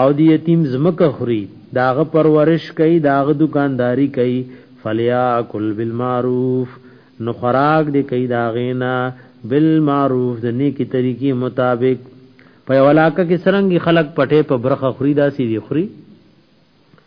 او د یتیم ځمکه خوري د هغه پرورش کوي د هغه دوکانداري کوي فلیاکل بالمعروف نو خوراک دې کوي د هغې نه بالمعروف د نیکې طریقې مطابق په یو علاقه کې څرنګه خلک پټې په برخه خوري داسې دې خوري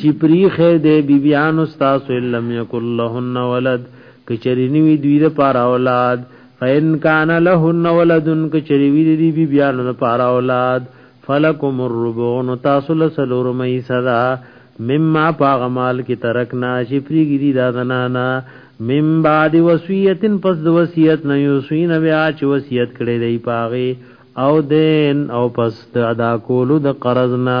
چی پری خیر دی بی بیان استاسو لم یکل لهن ولد کچری نوی دوی د پار اولاد فین کان لهن ولد کچری وی دی بی بیان د پار اولاد فلکم الربع نو تاسو له سلور مې صدا مما پاغمال کی ترکنا چی پری گیری دا زنانا مم بعد وصیتن پس د وصیت نه یوسین بیا چې وصیت کړي دی پاغه او دین او پس د ادا کولو د قرض نه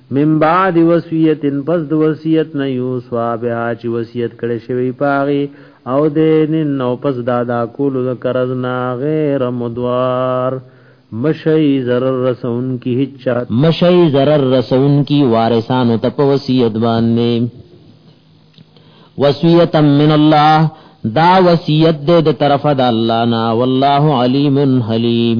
من بعد وصیت پس د وصیت نه یوسوا بها چې وصیت کړي شوی پاغي او دین نو پس دا دا کول د قرض نه غیر مدوار مشي zarar رسون کی هیڅ مشي zarar رسون کی وارثانو ته په وصیت باندې وصیت من الله دا وصیت دې د طرفه د الله نه والله علیم حلیم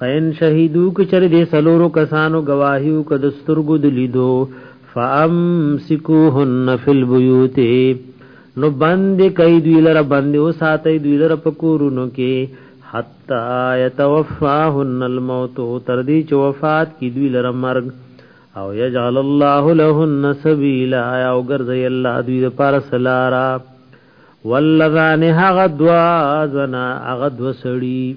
فین شهیدو کچر دې سلورو کسانو گواهیو کد سترګو دلیدو فامسکوهن فی البیوت نو بند کای دوی لره بند او ساتي دوی لره پکورونو کې حتا یتوفاهن الموت تر دې چې وفات کی دوی لره مرګ او یجعل الله لهن سبیلا او ګرځي الله دوی لپاره سلارا والذان هغدوا زنا هغدوا سړي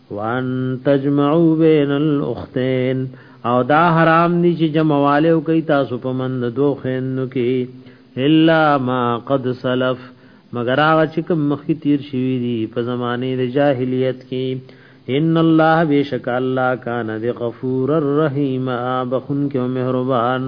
وان تجمعوا بین الاختین او دا حرام دي چې جمعوالو کوي تاسو په مند دوه خويندو کې الا ما قد سلف مگر هغه چې کوم مخکې تیر شوی دی په زمانه د جاهلیت کې ان الله بیشک الله کان ذی غفور الرحیم بخون کې مهربان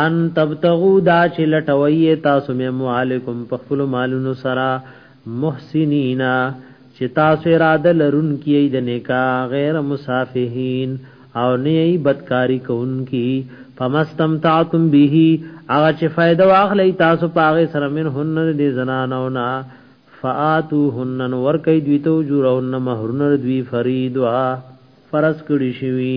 ان تبتغو دا چې لټوي تاسو مې معالکم په خپل مالونو سره محسنینا چې تاسو اراده لرون کیي د نکاح غیر مسافهین او نه ای بدکاری کوونکی فمستمتعتم به هغه چې فائدہ واخلې تاسو پاغه سره من هن دې زنانو نه فاتو هن ور کوي دوی ته جوړون مہرن دوی فریدوا فرض کړی شوی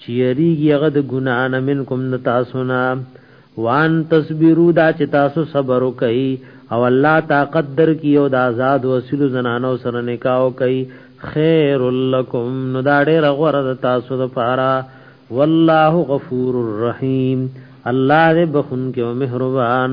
چی یریږي هغه د ګناه نه منکم د تاسو نه وان تصبرو دا چې تاسو صبر وکړي او الله طاقت درکې او د آزاد وسیلو زنانو سره نکاح کوي خیر لکم نو دا ډېر غوړه د تاسو لپاره والله غفور الرحیم الله دې بخون کې او مهربان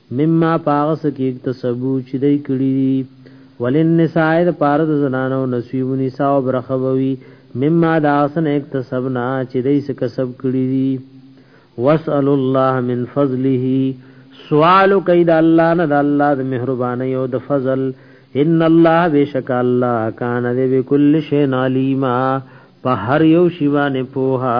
مما په هغه څه کې اکتسبو چې دوی کړي دي وللنساء دپاره د زنانو نصیب نساء برخه به وي مما د هغه څه نه اکتسبنا چې دوی څه کسب کړي دي واسألو الله من فضله سوال کوي د الله نه د الله د مهربانۍ او د فضل ان الله بشک الله کان ذی بكل شیء علیما په هر یو شی باندې پوها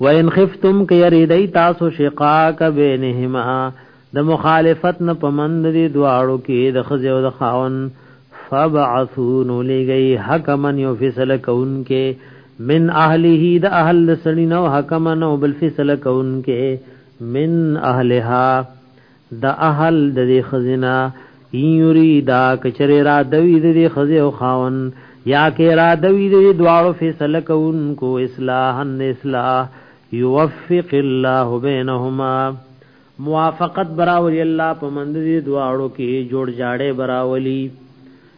وَإِنْ خِفْتُمْ که یریدئ تاسو شقاق بینهما د مخالفت نه په منځ دې دواړو کې د ښځې او د خاوند فابعثوا نو لېږئ حکما یو فیصله کوونکی من اهله د اهل د سړي نه او حکما او بل فیصله کوونکی من اهلها د اهل د دې ښځې نه، ان یریدا که چېرې اراده وي د دې ښځې او خاوند، یا که اراده وي د دې دواړو فېصله کوونکو، اصلاحا د اصلاح، یوفق الله بینهما، موافقت به راولي الله په منځ د دې دواړو کې، جوړجاړی به راولي.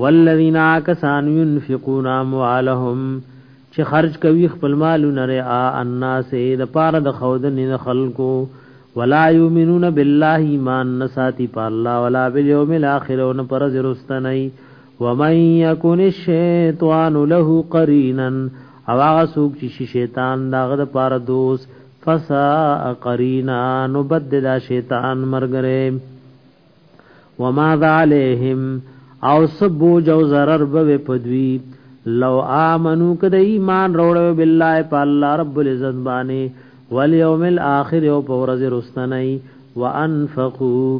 والذین کسان ينفقون اموالهم چې خرج کوي خپل مالونه رعا الناس د پاره د خودنې د خلکو ولا یؤمنون بالله ایمان نساتی په الله ولا بالیوم الاخر او پر زرستنی ومن یکن الشیطان له قرینا او هغه څوک چې شیطان داغه د پاره دوست فسا قرینا نو بد دا شیطان مرګره وما ذا علیہم او سبو جو ضرر بوی پدوی لو آمنو کد ایمان روڑو باللہ پا اللہ رب العزت بانی والیوم الاخر او پورز رستنی وانفقو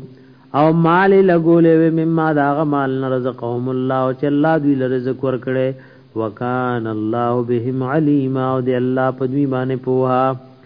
او مال لګولې و مما داغه مال رزقهم الله او چې الله دوی له رزق ورکړي وکان الله بهم علیم او دی الله په دوی باندې پوها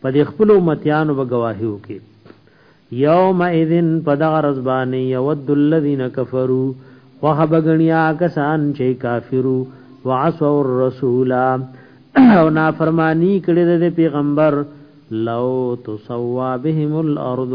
په دې خپل امتیانو به گواهی وکي یوم اذن په دغه رزبانی یود الذین کفرو خوخه بغنیا کسان چې کافرو وعصوا الرسول او نافرمانی کړی د پیغمبر لو تسوا بهم الارض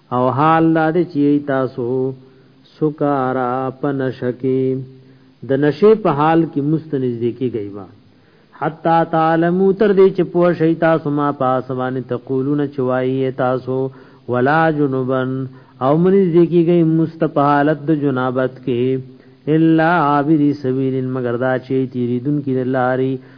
او حال دا دی چې تاسو سکارا په نشه کې د نشې په حال کې مستنزدې کېږئ با حتا تعلمو تر دې چې پوه شئ تاسو ما پاس باندې تقولون چې وایي تاسو ولا جنوبن او منځدې کېږئ مستپحالت د جنابت کې الا عابری سبیل مگر دا چې تیریدون کې لاري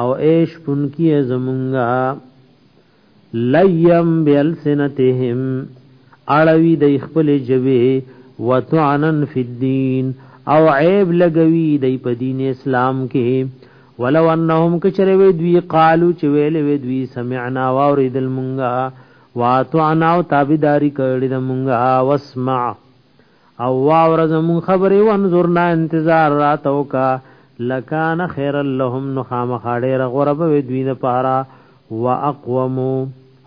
او اې شپونکي زمونږه لیم بیلسنتهم اړوي د خپل جوی وتعنن فی الدین او عیب لګوي د په دین اسلام کې ولو انهم کچره وی دوی قالو چې ویل وی دوی سمعنا واوریدل مونږه واتعنا او تابعداري کړې د مونږه واسمع او واوره زمون خبرې وانظرنا انتظار راته وکا لکان خیر لهم نو خامخا ډېره غوره به وي دوی لپاره واقوم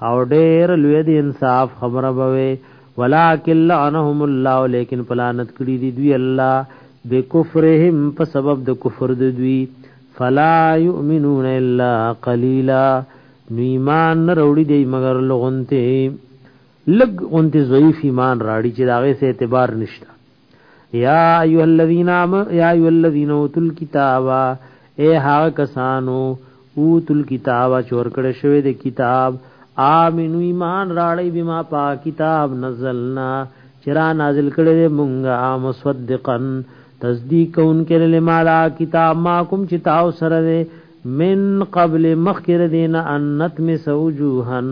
او ډېر لوی د انصاف خبره به وي ولکن لعنهم الله لیکن پلانت کړي دي دوی الله بکفرهم په سبب د کفر د دوی فلا یؤمنون الا قلیلا نو ایمان نه وروړي دی مگر لغونته لږ غونتې ضعیف ایمان راړي چې د هغې څه اعتبار نشته یا ایها الذین آم یا ایها الذین اوتوا الکتاب اے هغه کسانو اوتوا الکتاب چې ورکړې شوی د کتاب آمنو ایمان راړی بما پا کتاب نزلنا چرا نازل کړی دی مونږه مصدقا تصدیق کون کړي لما دا کتاب ما کوم چې تاو سره دی من قبل مخکره دین انت می سوجوهن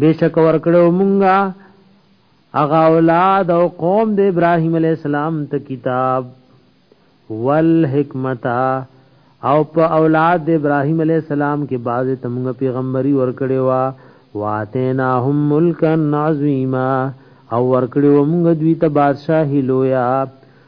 بېشکه ورکړی وو مونږه هغه اولاد او قوم د ابراهیم علی السلام ته کتاب والحکمت او په اولاد د ابراهیم علی السلام کې بعض تمغه پیغمبري ورکړي وا واتیناهم ملکا عظیما او ورکړي ومغه دوی ته بادشاہي لویا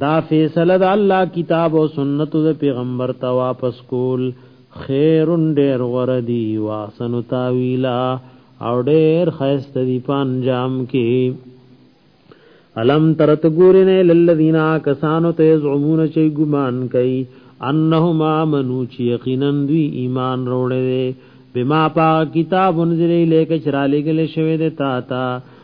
دا فیصله د الله کتاب او سنت د پیغمبر ته واپس کول خیر ډیر غره دی واسن تاویلا او ډیر خیست دی پان جام کې علم ترت ګورین للذین کسانو ته زعمون چي ګمان کوي انهم امنو چي یقینا دوی ایمان وروړي بما پا کتاب انزل الیک چرالګل شوی د تا تا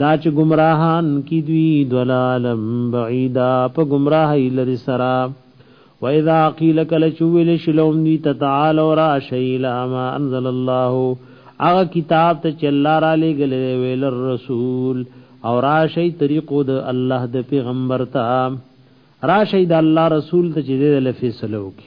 دا چې ګمراهان کی دوی ضلالا بعیدا په ګمراهی لری سره و اذا قیل کله چې ویل شلوم دوی ته تعالوا راشی لما انزل الله هغه کتاب ته چې الله را لېږلی ویل الرسول او راشی طریقو د الله د پیغمبر ته راشی د الله رسول ته چې د فیصلو کې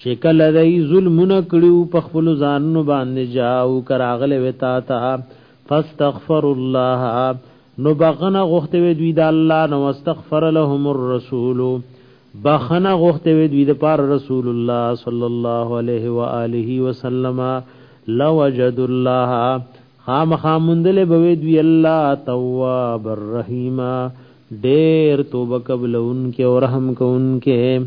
چې کله دای ظلمونه کړیو په خپل ځانونو باندې جاو کراغله وتا ته فاستغفر الله نو بغنه غوخته وی دوی د الله نو استغفر لهم الرسول بخنه غوخته وی دوی د پار رسول الله صلی الله علیه و آله وسلم لوجد الله خامخا مندل بوي دوی الله تواب الرحیم ډیر توبه قبل انکه او رحم کوونکه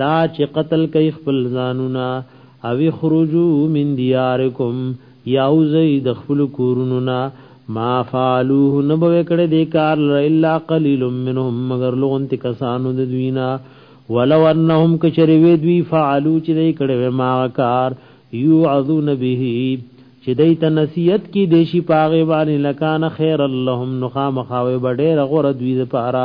دا چې قتل کوي خپل ځانونه او خروجو من دیارکم یاوزی د خپل کورونو نا ما فعلوه نبو کړه دې کار الا قلیل منهم مگر لغون تی کسانو د دوینا ولو انهم کچری وی دوی فعلو چې دې کړه ما کار یعذون به چې دې ته نصیحت کی دیشی پاغه باندې لکان خیر اللهم نخام خاوه بډې رغور دوی لپاره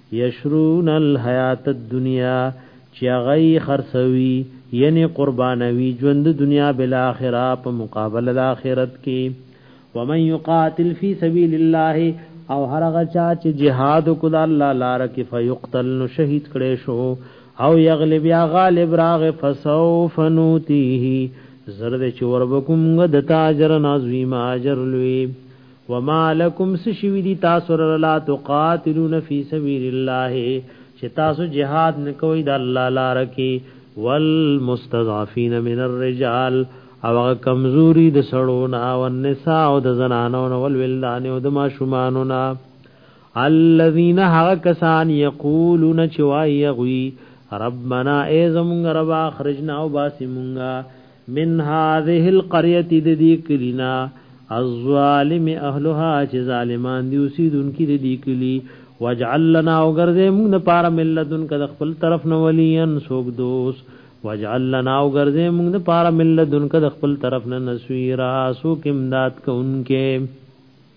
یشرون الحیات الدنیا چې هغه خرڅوي یعنی قربانوي ژوند دنیا بل اخره په مقابله د اخرت کې ومن یقاتل فی سبیل الله او هر هغه چا چې jihad کو د الله لار کې فیقتل نو شهید کړي شو او یغلب یا غالب راغ فسوف نوتیه زرد چې وربکم غد تاجر نازوی ماجر لوی وما لکم سشوی دی تاسو لا تقاتلون فی سبیل الله چې تاسو جهاد نکوي د الله لار کې والمستضعفین من الرجال او کمزوری د سړونا او النساء او د زنانو او ولدان او د ماشومانو نه الذين هغه کسان یقولون چې وایي غوي ربنا ای زمونږ رب اخرجنا او باسی مونږه من هذه القريه د دې کلینا الظالم اهلها چې ظالمان دي اوسیدونکو د دې کلی واجعل لنا او ګرځې مونږ نه پاره ملتون کده خپل طرف نه ولین سوګ دوست واجعل لنا او ګرځې مونږ نه پاره ملتون کده خپل طرف نه نسویرا سو کمداد کوونکې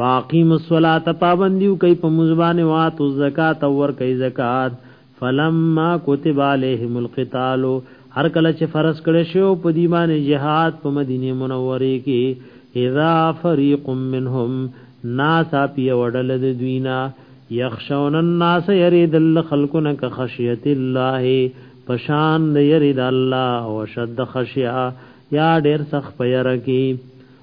واقیم الصلاة پابندیو کوي په مزبانه واتو زکات او ور کوي زکات فلما كتب عليهم القتال هر کله چې فرض کړي شو په دی باندې جهاد په مدینه منوره کې اذا فريق منهم ناس اپی وړل د دوینا یخشون الناس يريد الخلقن كخشيه الله پشان يريد الله او شد خشيه یا ډیر سخت پیره کې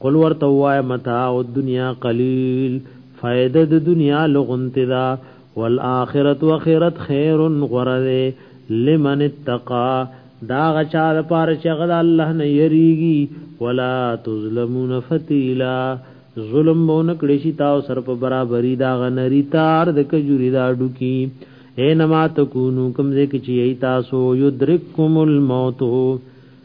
قل ورته ووایه متاع الدنیا قلیل فایده د دنیا لغونتې ده والآخرة اخرت خیر غوره دی لمن اتقا دا هغه چا لپاره چې هغه د الله نه یریږي ولا تظلمون فتیلا ظلم به نه کړی شي تاسو سره په برابرۍ دا غنری تار د کجوري دا ډوکی اے نما تکونو کمزې کې چې تاسو یدرککم الموت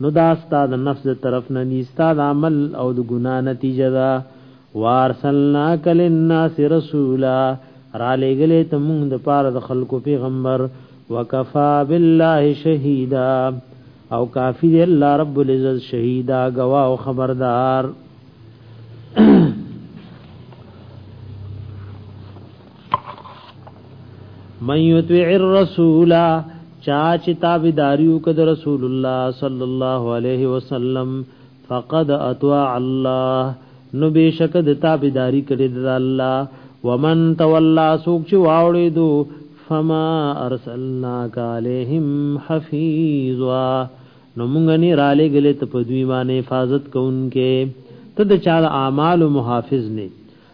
نو دا ستا د نفس د طرف نه ني ستا د عمل او د ګناه نتیجه ده وارسلناک للناس رسولا را لګلې ته مونږ د پاره د خلکو پیغمبر وکفا بالله شهیدا او کافی دی الله رب العزت شهیدا گواه او خبردار من یطیع الرسول چا چې تابعداري وکړه رسول الله صلی الله علیه وسلم فقد اطاع الله نو بشک د تابعداري کړې د الله ومن تولى سوق چې واوړې دو فما ارسلناک علیهم حفیظا نو مونږ نه را لګلې ته په دوی باندې حفاظت کوونکې ته د چا اعمال محافظ نه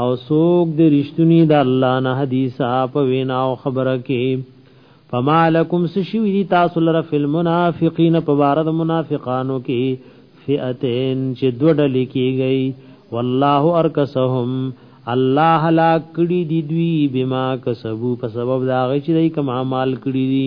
او سوک دی رشتونی دا اللہ نا حدیثا پا وینا او خبره کی فما لکم سشوی دی تاسو لر فی المنافقین پا بارد منافقانو کی فئتین چه دو ڈلی کی گئی واللہ ارکسهم الله لا کړی دی دوی بما کسبو په سبب دا غی چې دای کما مال کړی دی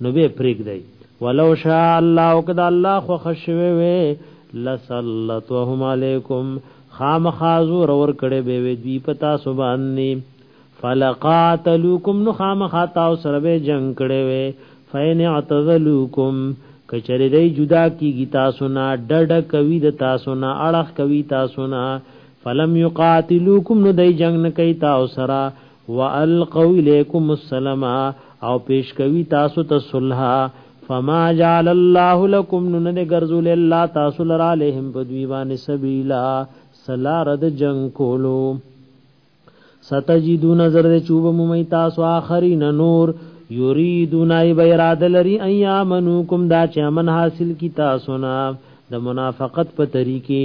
نو به پرېږدئ ولو شاء الله او که د الله خوښ شوی وی لسلطهم علیکم خامخازو رور کړي به وی دوی پتا سو باندې فلقاتلوکم نو خامخا تاو سره به جنگ کړي وی فین اعتذلوکم کچری دی جدا کیږي تاسو نه ډډ کوي د تاسو نه اړه کوي تاسو نه فلم یقاتلوکم نو دی جنگ نه کوي تاسو سره والقوا الیکم السلام او پیش کوي تاسو ته صلح فما جعل الله لكم نن دې ګرځول الله تاسو لرا لهم په دوی باندې سبیلا سلا رد جنگ کولو ستجدو نظر دې چوب مې تاسو اخرین نور یریدون ای بیراده لري ایامنکم دا چې امن حاصل کی تاسو نه د منافقت په طریقې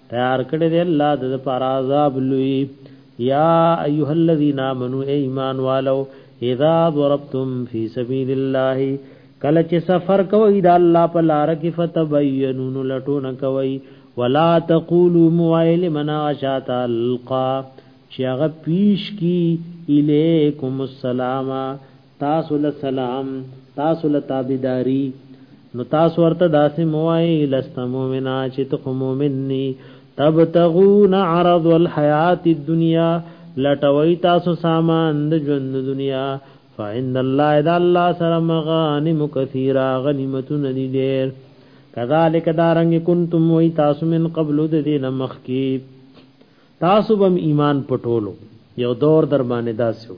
تیار کړی دی الله د پر عذاب لوی یا ایها الذین آمنو ایمان والو اذا ضربتم فی سبیل الله کله چې سفر کوي د الله په لار کې فتبینون لټون کوي ولا تقولوا موائل منا شات القا چې هغه پیش کی الیکم السلام تاسو له سلام تاسو له تابعداري نو تاسو ورته داسې موای لست مؤمنا چې ته خو مؤمن ني تبتغون عرض الحیات الدنیا لټوي تاسو سامان د ژوند دنیا فعند الله اذا الله سره مغانم کثیره غنیمتون دي ډېر کذالک دارنګ کنتم وای تاسو من قبل د دین مخکی تاسو بم ایمان پټولو یو دور در باندې داسو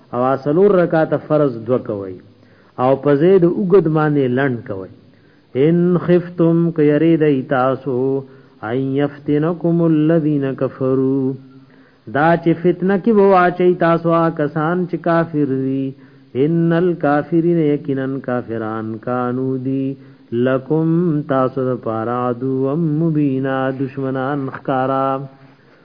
او اسلور رکعات فرض دو کوي او په زید اوګد باندې لند کوي ان خفتم کيريد ایتاسو ان يفتنكم الذين كفروا دا چې فتنه کې وو اچي تاسو کسان چې کافر دي ان الکافرین یقینا کافران کانو دی لکم تاسو لپاره عدو مبینا دشمنان خکارا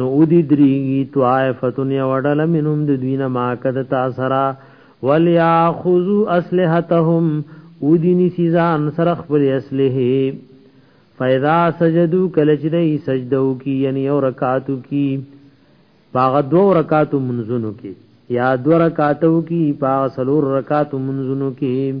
نو دی دریږي طائفتون یو ډل منهم د دوی نه ما کد تاسرا ولياخذوا اسلحتهم ودینی سیزان سره خپل اسلحه فاذا سجدوا کله چې دی سجده وکي یعنی یو رکعات وکي باغ دو رکعات منځونو کې یا دو رکعاتو کې باغ سلور رکعات منځونو کې